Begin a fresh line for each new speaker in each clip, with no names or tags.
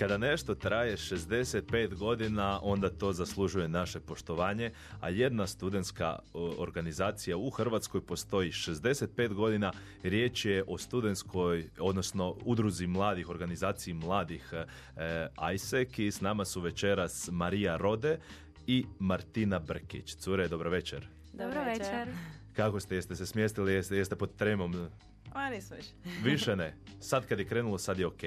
Kada nešto traje 65 godina, onda to zaslužuje naše poštovanje, a jedna studentska organizacija u Hrvatskoj postoji 65 godina. Riječ je o studentskoj, odnosno udruzi mladih, organizaciji mladih e, ISEC i s nama su večeras Marija Rode i Martina Brkić. Cure, dobro večer.
Dobro večer.
Kako ste? Jeste se smjestili? Jeste, jeste pod tremom?
A nismo više.
više ne. Sad kad je krenulo, sad je ok.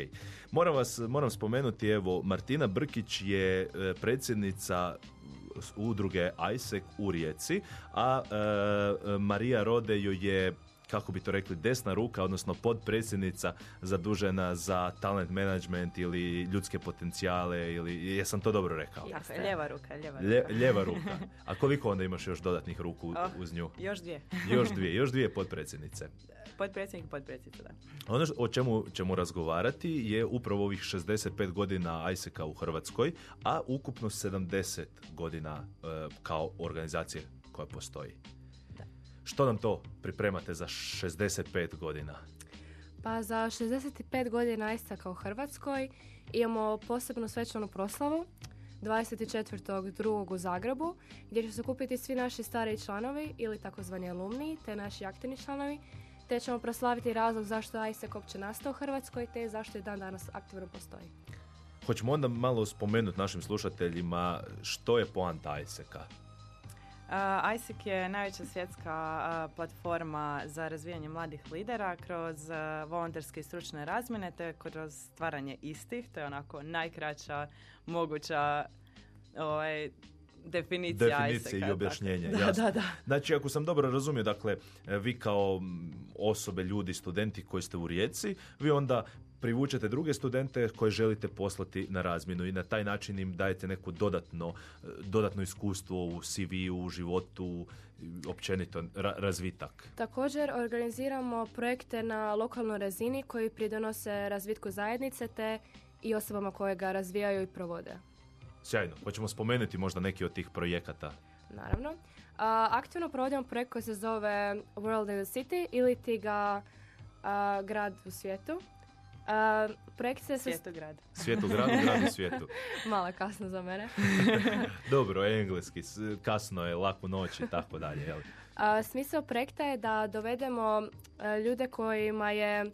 Moram vas, moram spomenuti, evo, Martina Brkić je e, predsjednica udruge ISEC u Rijeci, a e, Marija Rode joj je kako bi to rekli, desna ruka, odnosno podpredsjednica zadužena za talent management ili ljudske potencijale ili jesam to dobro rekao?
Jeste. Ljeva ruka, ljeva ruka.
ljeva ruka. A koliko onda imaš još dodatnih ruku oh, uz nju?
Još dvije.
još dvije, još dvije podpredsjednice.
Podpredsjednik i podpredsjednica, da.
Ono o čemu ćemo razgovarati je upravo ovih 65 godina ISEC-a u Hrvatskoj, a ukupno 70 godina e, kao organizacije koja postoji. Što nam to pripremate za 65 godina?
Pa za 65 godina ISAK u Hrvatskoj imamo posebnu svečanu proslavu 24.2. u Zagrebu gdje će se kupiti svi naši stariji članovi ili takozvani alumni te naši aktivni članovi te ćemo proslaviti razlog zašto ISAK uopće nastao u Hrvatskoj te zašto je dan danas aktivno postoji.
Hoćemo onda malo spomenuti našim slušateljima što je poanta ISEC-a?
Uh, ISIC je najveća svjetska platforma za razvijanje mladih lidera kroz uh, volonterske i stručne razmjene te kroz stvaranje istih. To je onako najkraća moguća ovaj, definicija
Definicije i objašnjenje.
Da, da, da.
Znači, ako sam dobro razumio, dakle, vi kao osobe, ljudi, studenti koji ste u Rijeci, vi onda privučete druge studente koje želite poslati na razmjenu i na taj način im dajete neko dodatno, dodatno iskustvo u CV, u životu, općenito razvitak.
Također organiziramo projekte na lokalnoj razini koji pridonose razvitku zajednice te i osobama koje ga razvijaju i provode.
Sjajno. Hoćemo spomenuti možda neki od tih projekata.
Naravno. aktivno provodimo projekt koji se zove World in the City ili ti ga grad u svijetu. Uh, projekt se...
Svijetograd.
Svijetograd, grad u svijetu.
Mala kasno za mene.
Dobro, engleski, kasno je, laku noć i tako dalje. Jel?
Uh, smisao projekta je da dovedemo uh, ljude kojima je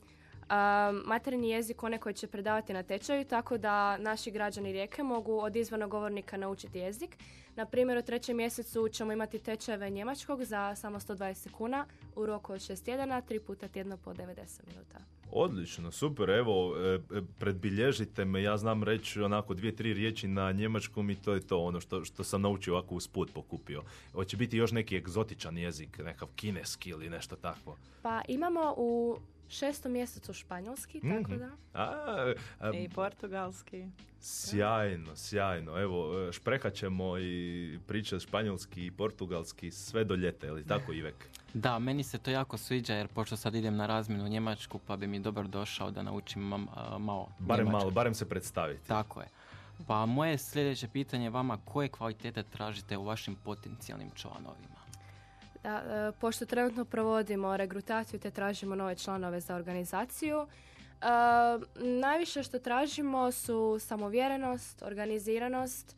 materinji jezik one koji će predavati na tečaju, tako da naši građani Rijeke mogu od izvornog govornika naučiti jezik. Na primjer, u trećem mjesecu ćemo imati tečajeve njemačkog za samo 120 kuna u roku od 6 tjedana, tri puta tjedno po 90 minuta.
Odlično, super, evo, e, e, predbilježite me, ja znam reći onako dvije, tri riječi na njemačkom i to je to, ono što, što sam naučio ovako usput pokupio. Hoće biti još neki egzotičan jezik, nekav kineski ili nešto takvo?
Pa imamo u šestom mjesecu španjolski, tako mhm. da.
A, I portugalski.
Sjajno, sjajno. Evo, šprekat ćemo i pričati španjolski i portugalski sve do ljeta, ili tako Ivek?
Da, meni se to jako sviđa jer pošto sad idem na razmjenu u Njemačku pa bi mi dobro došao da naučim malo
Barem malo, barem se predstaviti.
Tako je. Pa moje sljedeće pitanje vama, koje kvalitete tražite u vašim potencijalnim članovima?
Da, e, pošto trenutno provodimo regrutaciju te tražimo nove članove za organizaciju, e, najviše što tražimo su samovjerenost, organiziranost,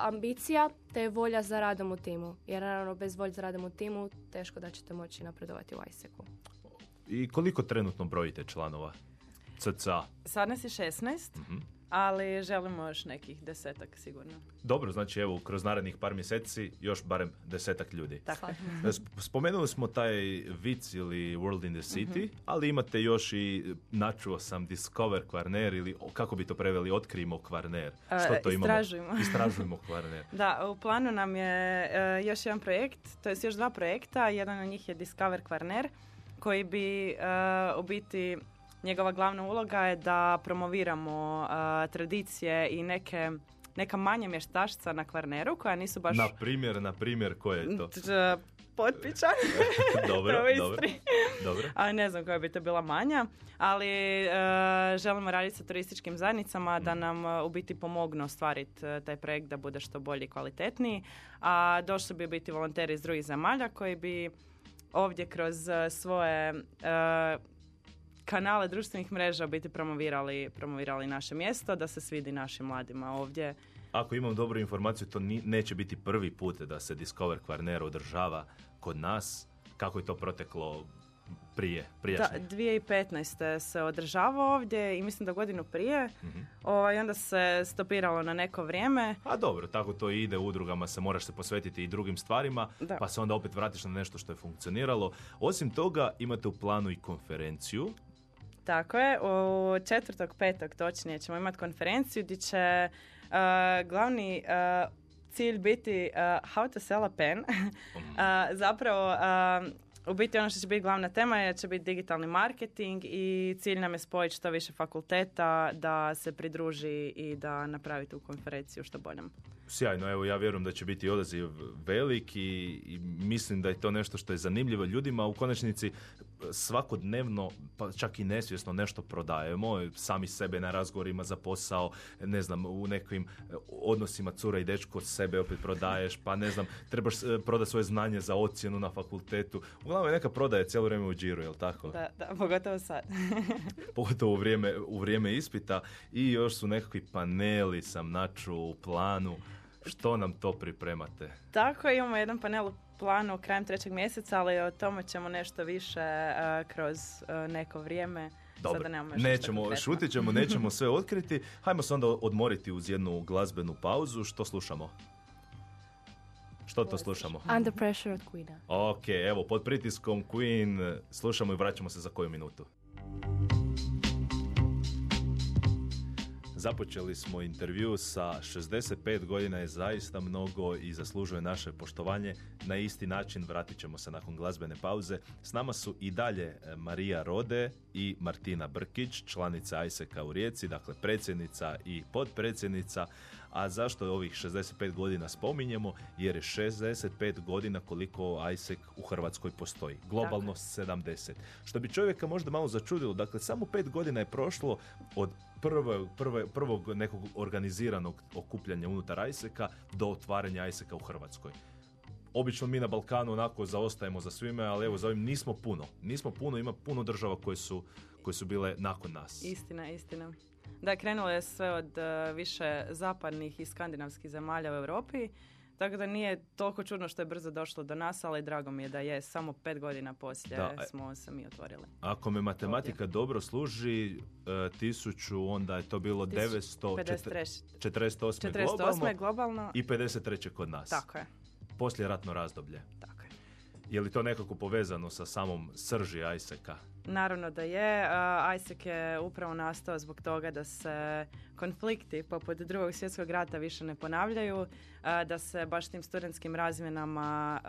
ambicija te volja za radom u timu. Jer naravno bez volje za radom u timu teško da ćete moći napredovati u ISEC-u.
I koliko trenutno brojite članova? CCA?
Sad nas je 16. uh ali želimo još nekih desetak sigurno.
Dobro, znači evo, kroz narednih par mjeseci još barem desetak ljudi.
Tako.
Spomenuli smo taj vic ili World in the City, mhm. ali imate još i načuo sam Discover Kvarner ili kako bi to preveli, otkrijmo Kvarner.
Što to istražujemo.
imamo? Istražujemo Kvarner.
da, u planu nam je uh, još jedan projekt, to je još dva projekta, jedan od njih je Discover Kvarner, koji bi uh, u biti njegova glavna uloga je da promoviramo tradicije i neke neka manja mještašca na Kvarneru koja nisu baš...
Na primjer, na primjer, koje je to?
Potpičan.
dobro, dobro, dobro.
Ali ne znam koja bi to bila manja, ali želimo raditi sa turističkim zajednicama da mm. nam u biti pomognu ostvariti taj projekt da bude što bolji i kvalitetniji. A došli bi biti volonteri iz drugih zemalja koji bi ovdje kroz svoje kanale društvenih mreža biti promovirali, promovirali naše mjesto, da se svidi našim mladima ovdje.
Ako imam dobru informaciju, to ni, neće biti prvi put da se Discover Kvarner održava kod nas. Kako je to proteklo prije,
Da,
prijašnje?
2015. se održavao ovdje i mislim da godinu prije.
Mhm.
Ovaj, onda se stopiralo na neko vrijeme.
A dobro, tako to i ide u udrugama, se moraš se posvetiti i drugim stvarima,
Da.
pa se onda opet vratiš na nešto što je funkcioniralo. Osim toga, imate u planu i konferenciju.
Tako je, u četvrtog, petog točnije ćemo imati konferenciju gdje će uh, glavni uh, cilj biti uh, how to sell a pen. Uh, zapravo, u biti ono što će biti glavna tema je će biti digitalni marketing i cilj nam je spojiti što više fakulteta da se pridruži i da napravi tu konferenciju što boljom.
Sjajno, evo ja vjerujem da će biti odaziv velik i, i mislim da je to nešto što je zanimljivo ljudima. U konačnici svakodnevno, pa čak i nesvjesno nešto prodajemo, sami sebe na razgovorima za posao, ne znam, u nekim odnosima cura i dečko sebe opet prodaješ, pa ne znam, trebaš e, prodati svoje znanje za ocjenu na fakultetu. Uglavnom je neka prodaja cijelo vrijeme u džiru, jel tako?
Da, da, pogotovo sad.
Pogotovo u vrijeme, u vrijeme ispita i još su nekakvi paneli sam načuo u planu. Što nam to pripremate?
Tako, imamo jedan panel u planu krajem trećeg mjeseca, ali o tome ćemo nešto više uh, kroz uh, neko vrijeme.
Dobro,
Sada nemamo
nećemo, šutit ćemo, nećemo sve otkriti. Hajmo se onda odmoriti uz jednu glazbenu pauzu. Što slušamo? Što to slušamo?
Under Pressure od Queena.
Ok, evo, pod pritiskom Queen slušamo i vraćamo se za koju minutu. Započeli smo intervju sa 65 godina je zaista mnogo i zaslužuje naše poštovanje. Na isti način vratit ćemo se nakon glazbene pauze. S nama su i dalje e, Marija Rode i Martina Brkić, članica ISEC-a u Rijeci, dakle predsjednica i potpredsjednica. A zašto ovih 65 godina spominjemo? Jer je 65 godina koliko ISEC u Hrvatskoj postoji. Globalno 70. Što bi čovjeka možda malo začudilo. Dakle, samo 5 godina je prošlo od prve, prve, prvog nekog organiziranog okupljanja unutar ISEC-a do otvaranja ISEC-a u Hrvatskoj. Obično mi na Balkanu onako zaostajemo za svime, ali evo za ovim nismo puno. Nismo puno, ima puno država koje su, koje su bile nakon nas.
Istina, istina. Da, krenulo je sve od uh, više zapadnih i skandinavskih zemalja u Europi, tako da nije toliko čudno što je brzo došlo do nas, ali drago mi je da je samo pet godina poslije
Da, a-
smo se mi otvorili.
Ako me matematika dobro služi, e, tisuću, onda je to bilo 948.
53. 48.
globalno
globalno.
i 53. kod nas.
Tako je,
Poslije ratno razdoblje.
tako je.
Li to nekako povezano sa samom srži ISEC-a?
Naravno da je. ISEC je upravo nastao zbog toga da se konflikti poput drugog svjetskog rata više ne ponavljaju, da se baš tim studentskim razmjenama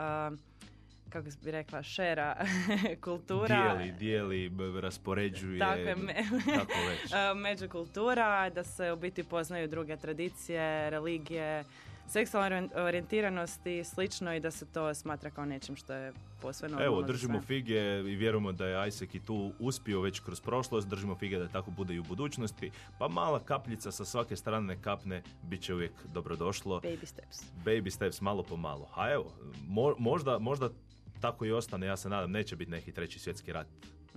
kako bi rekla, šera kultura.
Dijeli, dijeli, raspoređuje.
Tako je, me-
Kako već.
međukultura, da se u biti poznaju druge tradicije, religije, seksualna orien- orijentiranost i slično i da se to smatra kao nečim što je posve normalno.
Evo, držimo fige i vjerujemo da je ISEC i tu uspio već kroz prošlost, držimo fige da tako bude i u budućnosti, pa mala kapljica sa svake strane kapne bit će uvijek dobrodošlo.
Baby steps.
Baby steps, malo po malo. A evo, mo- možda, možda tako i ostane, ja se nadam, neće biti neki treći svjetski rat.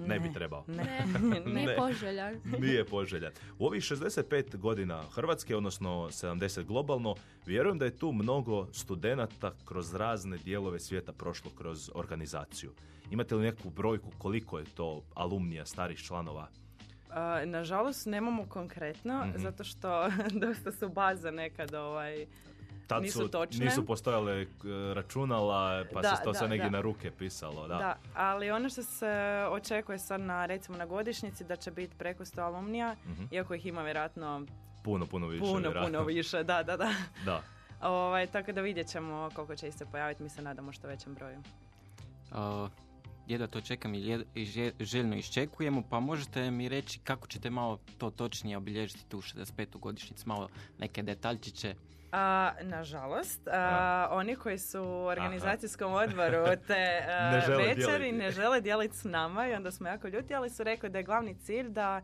Ne, bi
Ne.
trebao.
Ne,
nije poželjan.
Nije poželjan. U ovih 65 godina Hrvatske, odnosno 70 globalno, vjerujem da je tu mnogo studenata kroz razne dijelove svijeta prošlo kroz organizaciju. Imate li neku brojku koliko je to alumnija starih članova?
Nažalost, nemamo konkretno,
Mhm.
zato što dosta su baze nekad ovaj...
Tad
Nisu
su,
točne.
nisu postojale e, računala, pa
Da,
se to
da,
sve negdje
da.
na ruke pisalo. Da.
Da. ali ono što se očekuje sad na, recimo, na godišnjici da će biti preko 100 alumnija,
Mhm.
iako ih ima vjerojatno
Puno, puno više.
puno,
vjerojatno.
puno više, da, da, da.
Da.
Ovaj, tako da vidjet ćemo koliko će se pojaviti, mi se nadamo što većem broju.
Uh, jedva to čekam i jed- i žel- željno iščekujemo, pa možete mi reći kako ćete malo to točnije obilježiti tu 65. godišnjicu, malo neke detaljčiće.
A, nažalost, a,
A.
oni koji su u organizacijskom odboru te a,
Ne
večeri
dijeliti.
ne žele dijeliti s nama i onda smo jako ljuti, ali su rekli da je glavni cilj da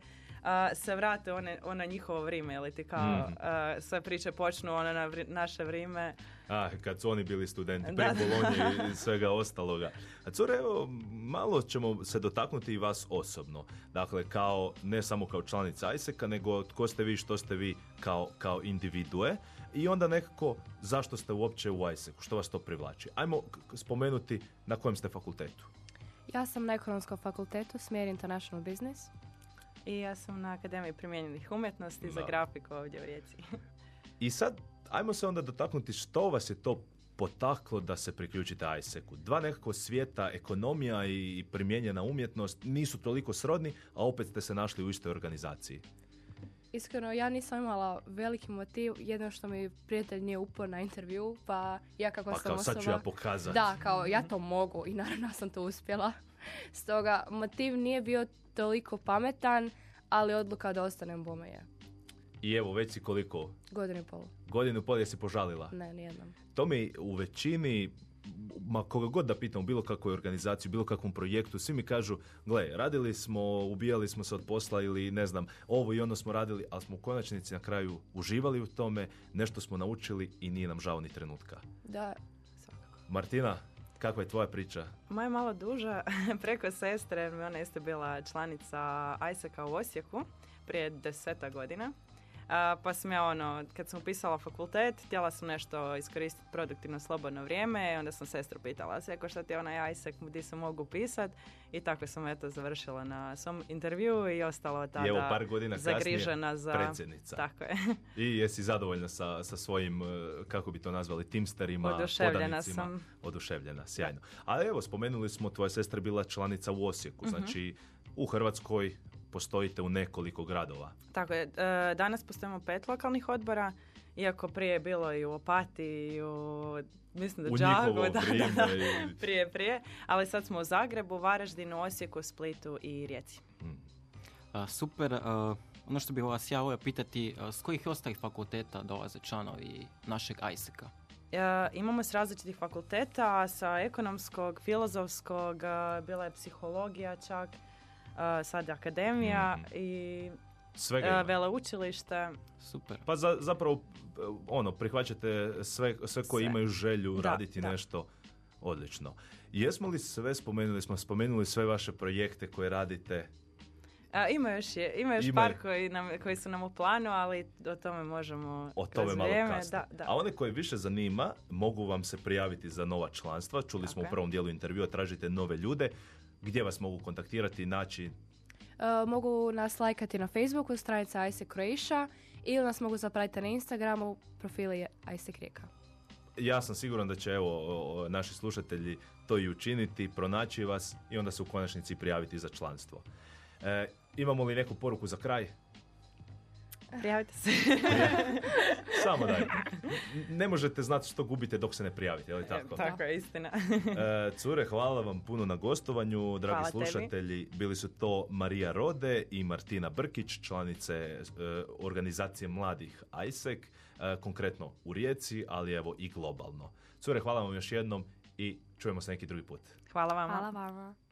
se vrate one, ono njihovo vrijeme, ili ti kao a, sve priče počnu ono na vri- naše vrijeme.
Ah, kad su oni bili studenti,
Da,
prije
da.
Bolonje i svega ostaloga. A cure, evo, malo ćemo se dotaknuti i vas osobno. Dakle, kao, ne samo kao članica ISEC-a, nego tko ste vi, što ste vi kao, kao individue. I onda nekako, zašto ste uopće u ISEC-u, što vas to privlači. Ajmo spomenuti na kojem ste fakultetu.
Ja sam na ekonomskom fakultetu, smjer International Business.
I ja sam na Akademiji primijenjenih umjetnosti za
Da.
grafiku ovdje u Rijeci.
I sad, ajmo se onda dotaknuti što vas je to potaklo da se priključite ISEC-u. Dva nekako svijeta, ekonomija i primijenjena umjetnost nisu toliko srodni, a opet ste se našli u istoj organizaciji.
Iskreno, ja nisam imala veliki motiv, jedno što mi prijatelj nije upao na intervju, pa ja kako
Pa
sam
kao sad ću
osoba...
ja pokazati.
Da, kao ja to mogu i naravno sam to uspjela. Stoga motiv nije bio toliko pametan, ali odluka da ostanem bome je.
I evo, već si koliko?
Godinu i pol.
Godinu i pol jesi požalila.
Ne, nijednom.
To mi u većini, ma koga god da pitam bilo kakvoj organizaciji, bilo kakvom projektu, svi mi kažu, gle, radili smo, ubijali smo se od posla ili ne znam, ovo i ono smo radili, ali smo u konačnici na kraju uživali u tome, nešto smo naučili i nije nam žao ni trenutka.
Da,
Martina, kakva je tvoja priča?
Moja je malo duža, preko sestre, ona isto bila članica ISEC-a u Osijeku prije deseta godina. A, pa sam ja ono, kad sam upisala fakultet, htjela sam nešto iskoristiti produktivno slobodno vrijeme, i onda sam sestru pitala, Seko šta ti je onaj ISEC, gdje se mogu upisat i tako sam eto završila na svom intervju i ostala tada
I evo par godina
zagrižena za...
predsjednica.
Tako je.
I jesi zadovoljna sa, sa svojim, eh, kako bi to nazvali, timsterima,
Oduševljena sam.
Oduševljena, sjajno. Ali evo, spomenuli smo, tvoja sestra bila članica u Osijeku,
Mhm.
znači u Hrvatskoj postojite u nekoliko gradova.
Tako je. E, danas postojimo pet lokalnih odbora, iako prije je bilo i u Opatiji, i u, mislim da
U njihovo
da,
vrijeme
da, da. prije, prije. Ali sad smo u Zagrebu, Varaždinu, Osijeku, Splitu i Rijeci.
A, super, a, ono što bih vas ja volio pitati, a, s kojih ostalih fakulteta dolaze članovi našeg ISEC-a?
E, imamo s različitih fakulteta, sa ekonomskog, filozofskog, bila je psihologija čak, sad je akademija
Mhm.
i
Svega
e,
ima.
veleučilište.
Super.
Pa za, zapravo, eh, ono, prihvaćate sve, sve koji
Sve.
imaju želju
Da,
raditi
da.
nešto odlično. Jesmo li sve spomenuli, smo spomenuli sve vaše projekte koje radite?
A, ima još, je, ima još
Ima
par koji, nam, koji su nam u planu, ali o tome možemo
O tome malo kasnije.
Da, da.
A one koje više zanima, mogu vam se prijaviti za nova članstva. Čuli smo
Tako
u prvom dijelu intervjua, tražite nove ljude. Gdje vas mogu kontaktirati i naći?
E, mogu nas lajkati na Facebooku, stranica ISEC Croatia ili nas mogu zapratiti na Instagramu, profili ISEC Rijeka.
Ja sam siguran da će evo naši slušatelji to i učiniti, pronaći vas i onda se u konačnici prijaviti za članstvo. E, imamo li neku poruku za kraj?
Prijavite se.
Samo daj. Ne možete znati što gubite dok se ne prijavite, je li tako?
Tako je, istina.
E, cure, hvala vam puno na gostovanju, dragi
Hvala tebi.
slušatelji. Bili su to Marija Rode i Martina Brkić, članice e, organizacije mladih ISEC, e, konkretno u Rijeci, ali evo i globalno. Cure, hvala vam još jednom i čujemo se neki drugi put.
Hvala vama.
Hvala vama.